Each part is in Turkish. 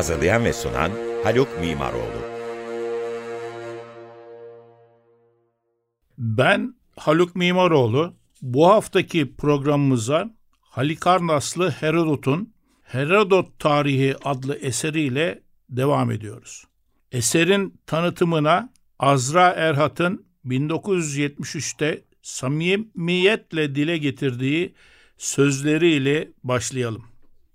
Hazırlayan ve sunan Haluk Mimaroğlu. Ben Haluk Mimaroğlu. Bu haftaki programımıza Halikarnaslı Herodot'un Herodot Tarihi adlı eseriyle devam ediyoruz. Eserin tanıtımına Azra Erhat'ın 1973'te samimiyetle dile getirdiği sözleriyle başlayalım.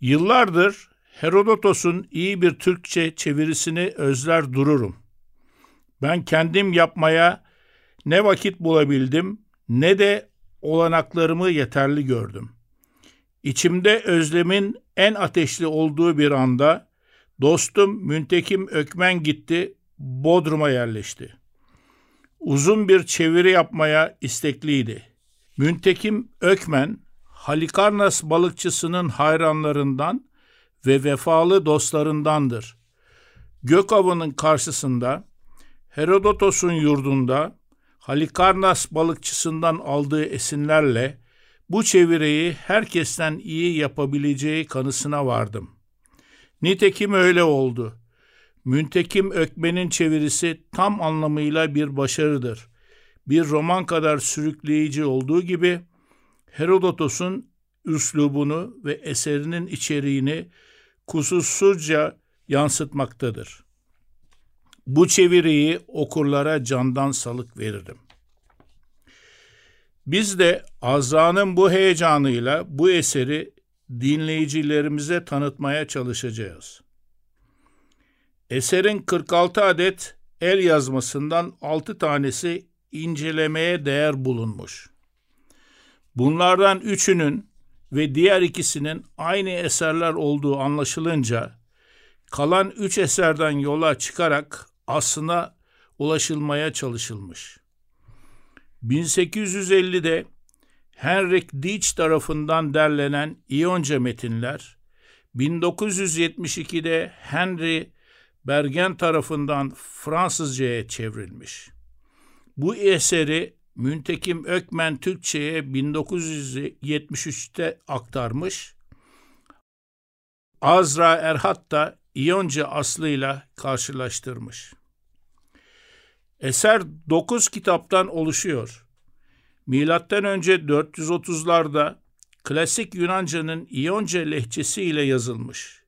Yıllardır Herodotos'un iyi bir Türkçe çevirisini özler dururum. Ben kendim yapmaya ne vakit bulabildim ne de olanaklarımı yeterli gördüm. İçimde özlemin en ateşli olduğu bir anda dostum Müntekim Ökmen gitti, Bodrum'a yerleşti. Uzun bir çeviri yapmaya istekliydi. Müntekim Ökmen, Halikarnas balıkçısının hayranlarından ve vefalı dostlarındandır. Gökavı'nın karşısında Herodotos'un yurdunda Halikarnas balıkçısından aldığı esinlerle bu çeviriyi herkesten iyi yapabileceği kanısına vardım. Nitekim öyle oldu. Müntekim Ökmen'in çevirisi tam anlamıyla bir başarıdır. Bir roman kadar sürükleyici olduğu gibi Herodotos'un üslubunu ve eserinin içeriğini kusursuzca yansıtmaktadır. Bu çeviriyi okurlara candan salık veririm. Biz de Azra'nın bu heyecanıyla bu eseri dinleyicilerimize tanıtmaya çalışacağız. Eserin 46 adet el yazmasından 6 tanesi incelemeye değer bulunmuş. Bunlardan üçünün ve diğer ikisinin aynı eserler olduğu anlaşılınca kalan üç eserden yola çıkarak aslına ulaşılmaya çalışılmış. 1850'de Henrik Dietz tarafından derlenen İyonca metinler, 1972'de Henry Bergen tarafından Fransızcaya çevrilmiş. Bu eseri Müntekim Ökmen Türkçe'ye 1973'te aktarmış. Azra Erhat da İyonca aslıyla karşılaştırmış. Eser 9 kitaptan oluşuyor. Milattan önce 430'larda klasik Yunanca'nın İyonca lehçesiyle yazılmış.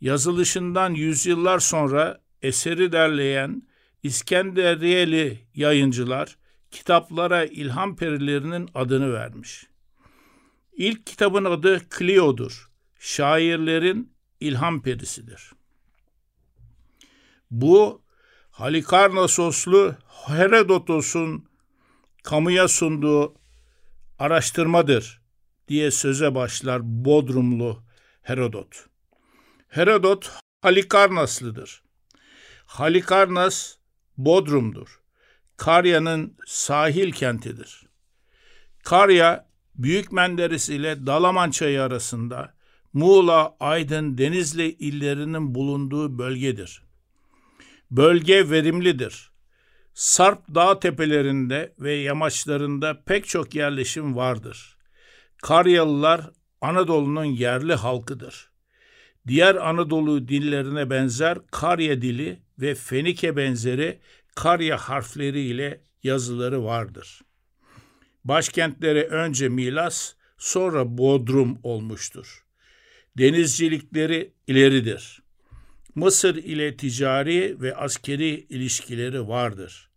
Yazılışından yüzyıllar sonra eseri derleyen İskenderiyeli yayıncılar kitaplara ilham perilerinin adını vermiş. İlk kitabın adı Clio'dur. Şairlerin ilham perisidir. Bu Halikarnassoslu Herodotos'un kamuya sunduğu araştırmadır diye söze başlar Bodrumlu Herodot. Herodot Halikarnaslıdır. Halikarnas Bodrum'dur. Karya'nın sahil kentidir. Karya, Büyük Menderes ile Dalaman Çayı arasında Muğla, Aydın, Denizli illerinin bulunduğu bölgedir. Bölge verimlidir. Sarp dağ tepelerinde ve yamaçlarında pek çok yerleşim vardır. Karyalılar Anadolu'nun yerli halkıdır. Diğer Anadolu dillerine benzer Karya dili ve Fenike benzeri Karya harfleri ile yazıları vardır. Başkentleri önce Milas, sonra Bodrum olmuştur. Denizcilikleri ileridir. Mısır ile ticari ve askeri ilişkileri vardır.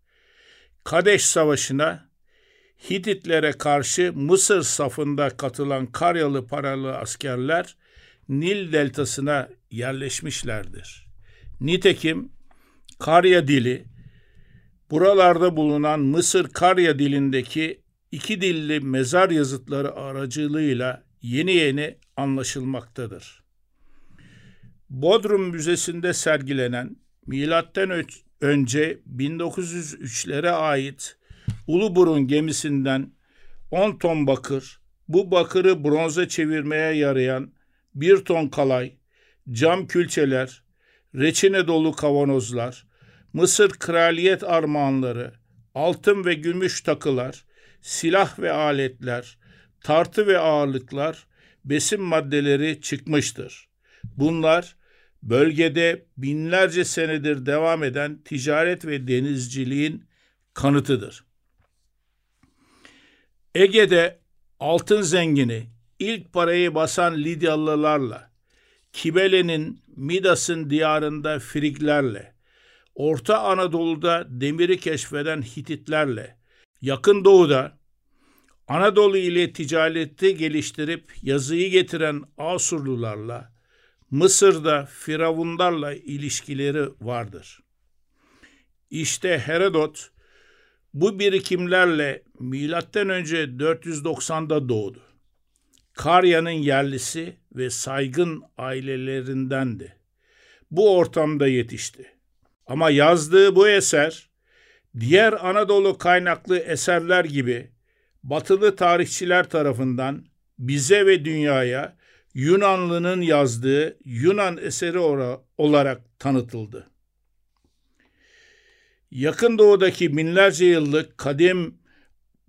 Kadeş Savaşı'na Hititlere karşı Mısır safında katılan Karyalı paralı askerler Nil deltasına yerleşmişlerdir. Nitekim Karya dili, buralarda bulunan Mısır Karya dilindeki iki dilli mezar yazıtları aracılığıyla yeni yeni anlaşılmaktadır. Bodrum Müzesi'nde sergilenen milattan önce 1903'lere ait Uluburun gemisinden 10 ton bakır, bu bakırı bronza çevirmeye yarayan bir ton kalay, cam külçeler, reçine dolu kavanozlar, Mısır kraliyet armağanları, altın ve gümüş takılar, silah ve aletler, tartı ve ağırlıklar, besin maddeleri çıkmıştır. Bunlar bölgede binlerce senedir devam eden ticaret ve denizciliğin kanıtıdır. Ege'de altın zengini ilk parayı basan Lidyalılarla, Kibele'nin Midas'ın diyarında Friglerle, Orta Anadolu'da demiri keşfeden Hititlerle, Yakın Doğu'da Anadolu ile ticareti geliştirip yazıyı getiren Asurlularla, Mısır'da Firavunlarla ilişkileri vardır. İşte Herodot bu birikimlerle milattan önce 490'da doğdu. Karya'nın yerlisi ve saygın ailelerindendi. Bu ortamda yetişti. Ama yazdığı bu eser diğer Anadolu kaynaklı eserler gibi batılı tarihçiler tarafından bize ve dünyaya Yunanlı'nın yazdığı Yunan eseri olarak tanıtıldı. Yakın doğudaki binlerce yıllık kadim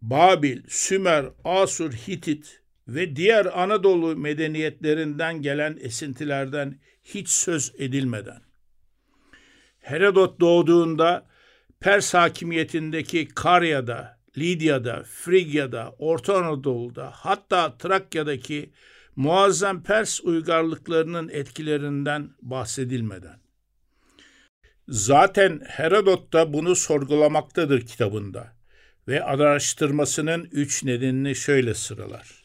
Babil, Sümer, Asur, Hitit ve diğer Anadolu medeniyetlerinden gelen esintilerden hiç söz edilmeden. Herodot doğduğunda Pers hakimiyetindeki Karya'da, Lidya'da, Frigya'da, Orta Anadolu'da hatta Trakya'daki muazzam Pers uygarlıklarının etkilerinden bahsedilmeden. Zaten Herodot da bunu sorgulamaktadır kitabında ve araştırmasının üç nedenini şöyle sıralar.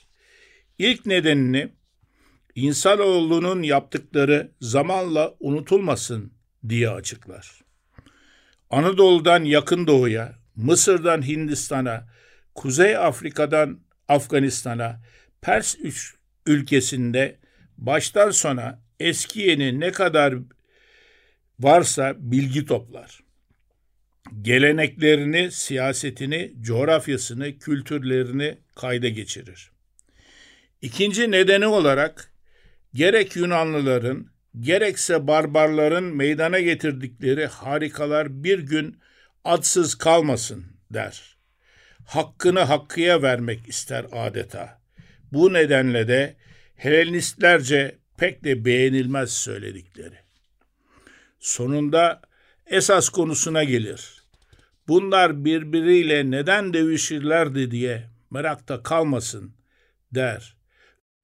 İlk nedenini insanoğlunun yaptıkları zamanla unutulmasın diye açıklar. Anadolu'dan yakın doğuya, Mısır'dan Hindistan'a, Kuzey Afrika'dan Afganistan'a, Pers ülkesinde baştan sona eski yeni ne kadar varsa bilgi toplar. Geleneklerini, siyasetini, coğrafyasını, kültürlerini kayda geçirir. İkinci nedeni olarak gerek Yunanlıların gerekse barbarların meydana getirdikleri harikalar bir gün adsız kalmasın der. Hakkını hakkıya vermek ister adeta. Bu nedenle de Helenistlerce pek de beğenilmez söyledikleri. Sonunda esas konusuna gelir. Bunlar birbiriyle neden dövüşürlerdi diye merakta kalmasın der.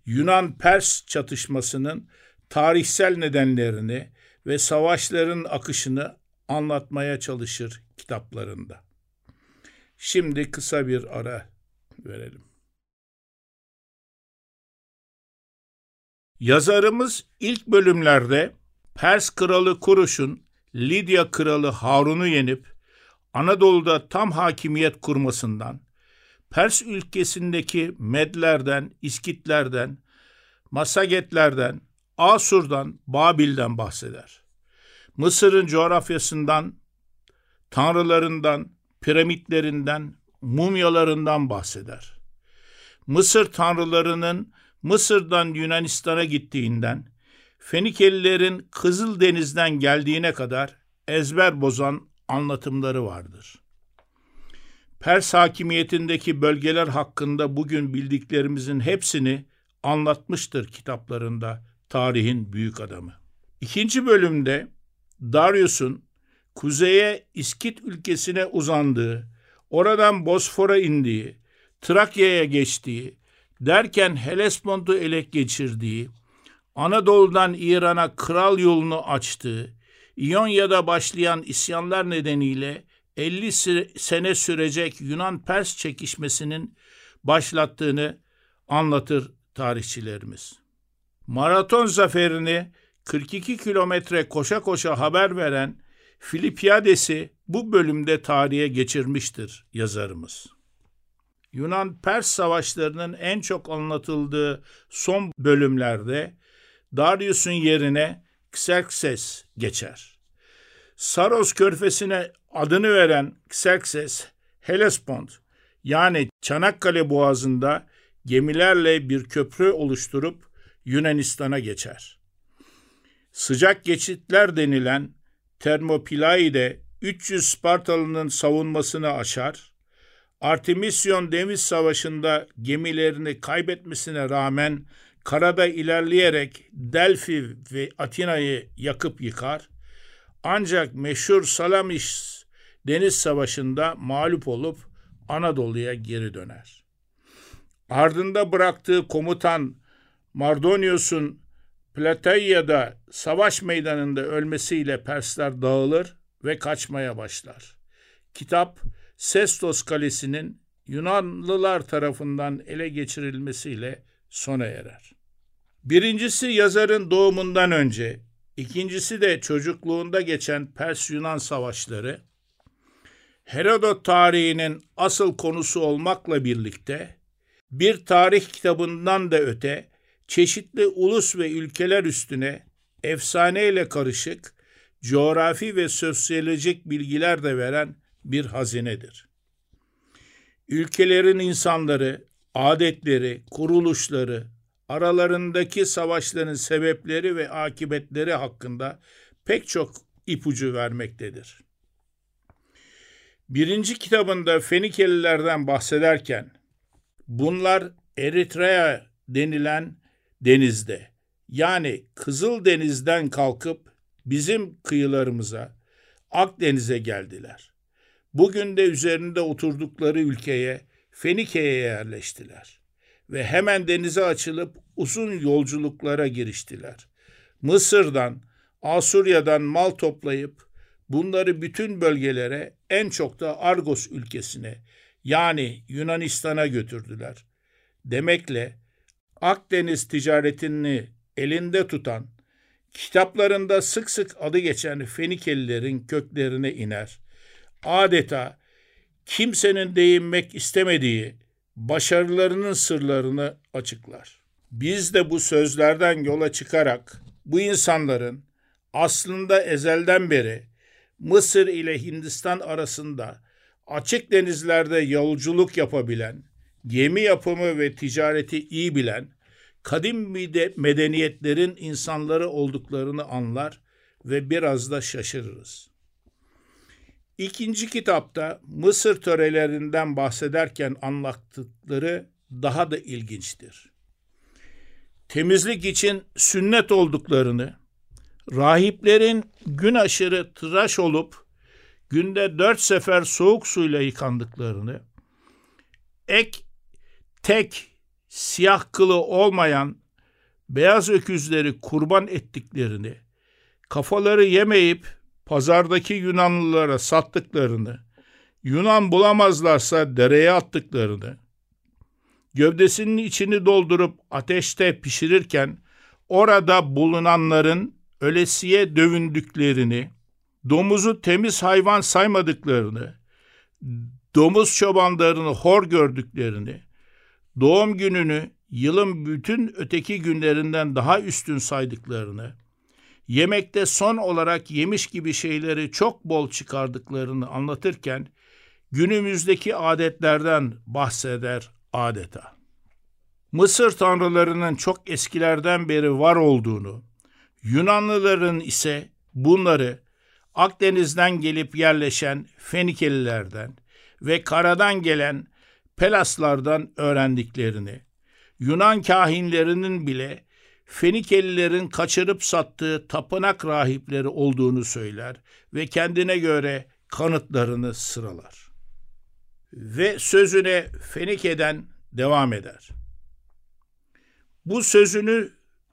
Yunan-Pers çatışmasının tarihsel nedenlerini ve savaşların akışını anlatmaya çalışır kitaplarında. Şimdi kısa bir ara verelim. Yazarımız ilk bölümlerde Pers kralı Kuruş'un Lidya kralı Harun'u yenip Anadolu'da tam hakimiyet kurmasından, Pers ülkesindeki Medlerden, İskitlerden, Masagetlerden, Asur'dan, Babil'den bahseder. Mısır'ın coğrafyasından, tanrılarından, piramitlerinden, mumyalarından bahseder. Mısır tanrılarının Mısır'dan Yunanistan'a gittiğinden, Fenikelilerin Kızıldeniz'den geldiğine kadar ezber bozan anlatımları vardır. Pers hakimiyetindeki bölgeler hakkında bugün bildiklerimizin hepsini anlatmıştır kitaplarında tarihin büyük adamı. İkinci bölümde Darius'un kuzeye İskit ülkesine uzandığı, oradan Bosfor'a indiği, Trakya'ya geçtiği, derken Helespont'u ele geçirdiği, Anadolu'dan İran'a kral yolunu açtığı, İonya'da başlayan isyanlar nedeniyle 50 sene sürecek Yunan-Pers çekişmesinin başlattığını anlatır tarihçilerimiz. Maraton zaferini 42 kilometre koşa koşa haber veren Filipiades'i bu bölümde tarihe geçirmiştir yazarımız. Yunan-Pers savaşlarının en çok anlatıldığı son bölümlerde Darius'un yerine Xerxes geçer. Saros körfesine adını veren Xerxes, Hellespont yani Çanakkale Boğazı'nda gemilerle bir köprü oluşturup Yunanistan'a geçer. Sıcak geçitler denilen Termopilai'de 300 Spartalı'nın savunmasını aşar, Artemisyon Deniz Savaşı'nda gemilerini kaybetmesine rağmen karada ilerleyerek Delphi ve Atina'yı yakıp yıkar. Ancak meşhur Salamis Deniz Savaşı'nda mağlup olup Anadolu'ya geri döner. Ardında bıraktığı komutan Mardonius'un Plataia'da savaş meydanında ölmesiyle Persler dağılır ve kaçmaya başlar. Kitap Sestos Kalesi'nin Yunanlılar tarafından ele geçirilmesiyle sona erer. Birincisi yazarın doğumundan önce, ikincisi de çocukluğunda geçen Pers-Yunan savaşları, Herodot tarihinin asıl konusu olmakla birlikte, bir tarih kitabından da öte, çeşitli ulus ve ülkeler üstüne efsaneyle karışık, coğrafi ve sosyolojik bilgiler de veren bir hazinedir. Ülkelerin insanları, adetleri, kuruluşları, aralarındaki savaşların sebepleri ve akıbetleri hakkında pek çok ipucu vermektedir. Birinci kitabında Fenikelilerden bahsederken bunlar Eritrea denilen denizde yani Kızıl Deniz'den kalkıp bizim kıyılarımıza Akdeniz'e geldiler. Bugün de üzerinde oturdukları ülkeye Fenike'ye yerleştiler ve hemen denize açılıp uzun yolculuklara giriştiler. Mısır'dan, Asurya'dan mal toplayıp bunları bütün bölgelere en çok da Argos ülkesine yani Yunanistan'a götürdüler. Demekle Akdeniz ticaretini elinde tutan, kitaplarında sık sık adı geçen Fenikelilerin köklerine iner. Adeta kimsenin değinmek istemediği başarılarının sırlarını açıklar. Biz de bu sözlerden yola çıkarak bu insanların aslında ezelden beri Mısır ile Hindistan arasında açık denizlerde yolculuk yapabilen, gemi yapımı ve ticareti iyi bilen, kadim medeniyetlerin insanları olduklarını anlar ve biraz da şaşırırız. İkinci kitapta Mısır törelerinden bahsederken anlattıkları daha da ilginçtir. Temizlik için sünnet olduklarını, rahiplerin gün aşırı tıraş olup günde dört sefer soğuk suyla yıkandıklarını, ek tek siyah kılı olmayan beyaz öküzleri kurban ettiklerini, kafaları yemeyip pazardaki Yunanlılara sattıklarını, Yunan bulamazlarsa dereye attıklarını, gövdesinin içini doldurup ateşte pişirirken orada bulunanların ölesiye dövündüklerini, domuzu temiz hayvan saymadıklarını, domuz çobanlarını hor gördüklerini, doğum gününü yılın bütün öteki günlerinden daha üstün saydıklarını, yemekte son olarak yemiş gibi şeyleri çok bol çıkardıklarını anlatırken günümüzdeki adetlerden bahseder adeta. Mısır tanrılarının çok eskilerden beri var olduğunu, Yunanlıların ise bunları Akdeniz'den gelip yerleşen Fenikelilerden ve karadan gelen Pelaslardan öğrendiklerini, Yunan kahinlerinin bile Fenikelilerin kaçırıp sattığı tapınak rahipleri olduğunu söyler ve kendine göre kanıtlarını sıralar. Ve sözüne Fenike'den devam eder. Bu sözünü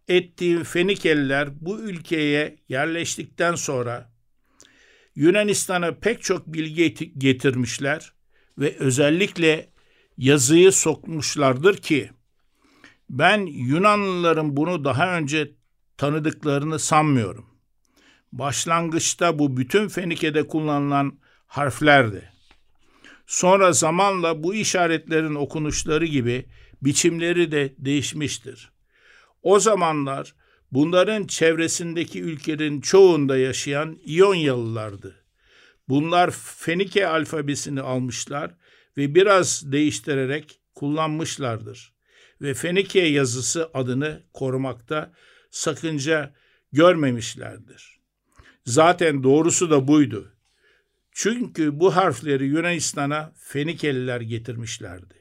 ettiği Fenikeliler bu ülkeye yerleştikten sonra Yunanistan'a pek çok bilgi getirmişler ve özellikle yazıyı sokmuşlardır ki ben Yunanlıların bunu daha önce tanıdıklarını sanmıyorum. Başlangıçta bu bütün Fenike'de kullanılan harflerdi. Sonra zamanla bu işaretlerin okunuşları gibi biçimleri de değişmiştir. O zamanlar bunların çevresindeki ülkelerin çoğunda yaşayan İyonyalılardı. Bunlar Fenike alfabesini almışlar ve biraz değiştirerek kullanmışlardır. Ve Fenike yazısı adını korumakta sakınca görmemişlerdir. Zaten doğrusu da buydu. Çünkü bu harfleri Yunanistan'a Fenikeliler getirmişlerdi.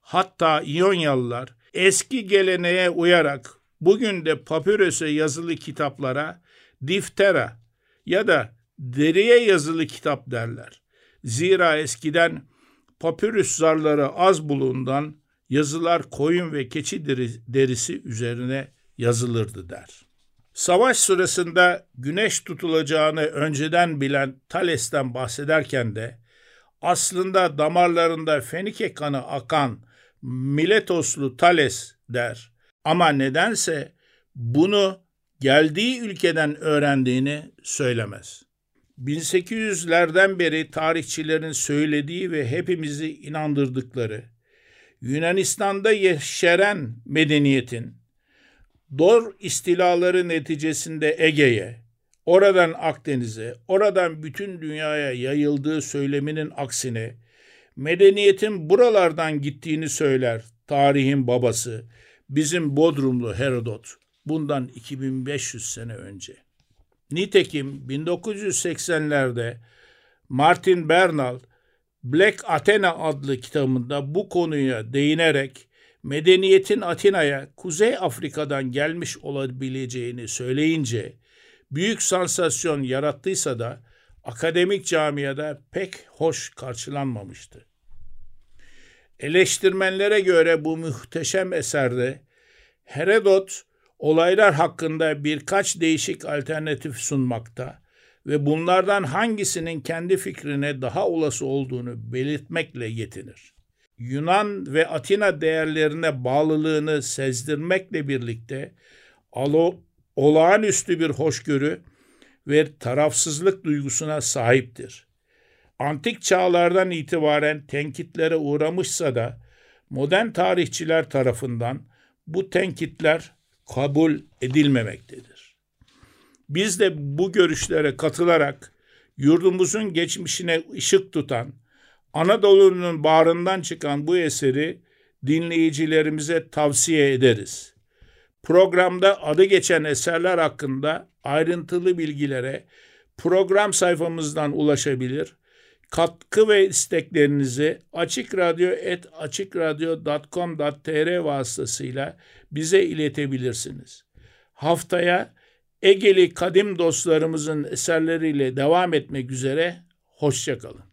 Hatta İyonyalılar eski geleneğe uyarak bugün de papyrus'a yazılı kitaplara diftera ya da deriye yazılı kitap derler. Zira eskiden papyrus zarları az bulundan yazılar koyun ve keçi derisi üzerine yazılırdı der. Savaş sırasında güneş tutulacağını önceden bilen Thales'ten bahsederken de aslında damarlarında Fenike kanı akan Miletoslu Thales der. Ama nedense bunu geldiği ülkeden öğrendiğini söylemez. 1800'lerden beri tarihçilerin söylediği ve hepimizi inandırdıkları Yunanistan'da yeşeren medeniyetin Dor istilaları neticesinde Ege'ye, oradan Akdeniz'e, oradan bütün dünyaya yayıldığı söyleminin aksine medeniyetin buralardan gittiğini söyler tarihin babası bizim Bodrumlu Herodot bundan 2500 sene önce. Nitekim 1980'lerde Martin Bernal Black Athena adlı kitabında bu konuya değinerek medeniyetin Atina'ya Kuzey Afrika'dan gelmiş olabileceğini söyleyince büyük sansasyon yarattıysa da akademik camiada pek hoş karşılanmamıştı. Eleştirmenlere göre bu muhteşem eserde Herodot olaylar hakkında birkaç değişik alternatif sunmakta ve bunlardan hangisinin kendi fikrine daha olası olduğunu belirtmekle yetinir. Yunan ve Atina değerlerine bağlılığını sezdirmekle birlikte alo, olağanüstü bir hoşgörü ve tarafsızlık duygusuna sahiptir. Antik çağlardan itibaren tenkitlere uğramışsa da modern tarihçiler tarafından bu tenkitler kabul edilmemektedir. Biz de bu görüşlere katılarak yurdumuzun geçmişine ışık tutan, Anadolu'nun bağrından çıkan bu eseri dinleyicilerimize tavsiye ederiz. Programda adı geçen eserler hakkında ayrıntılı bilgilere program sayfamızdan ulaşabilir. Katkı ve isteklerinizi açıkradyo.com.tr vasıtasıyla bize iletebilirsiniz. Haftaya Egeli kadim dostlarımızın eserleriyle devam etmek üzere, hoşçakalın.